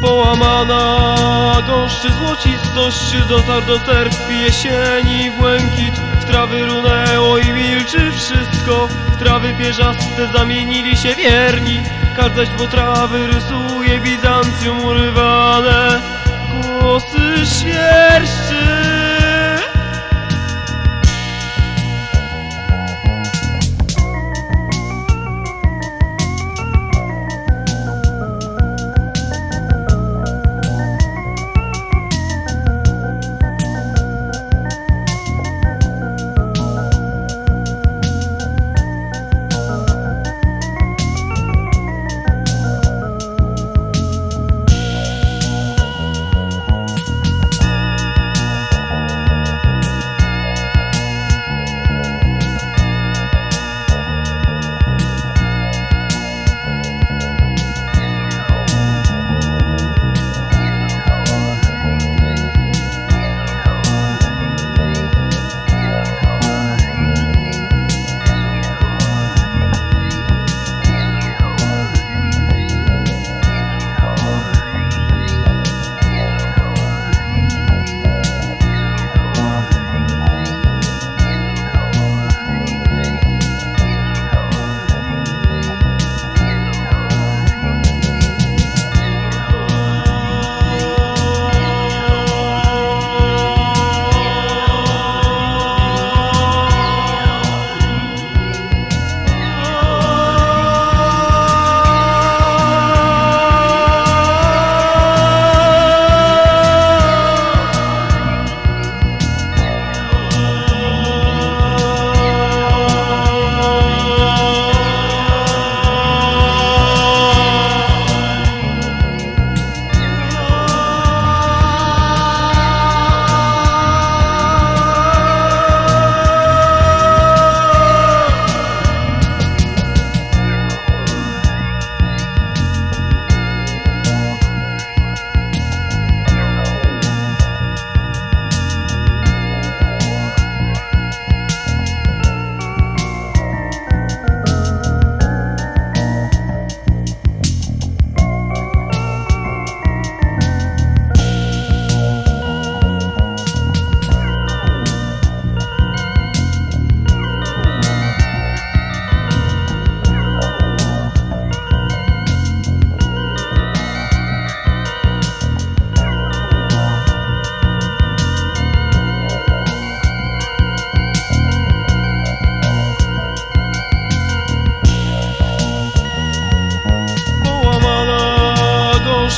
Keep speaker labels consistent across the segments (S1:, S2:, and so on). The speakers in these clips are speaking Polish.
S1: Połamana. Gąszczy złocistość Dotarł do serc jesieni błękit W trawy runęło i milczy wszystko. W trawy pierzaste zamienili się wierni. Każdaś bo trawy rysuje Bizancjum urywane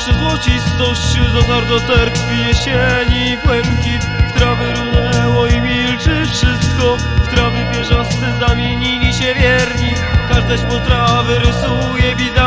S1: Gąszczy złocistość Dotarł do serc jesieni błękit. W trawy runęło i milczy wszystko. W trawy pierzaste zamienili się wierni. Każdaś po trawy rysuje ury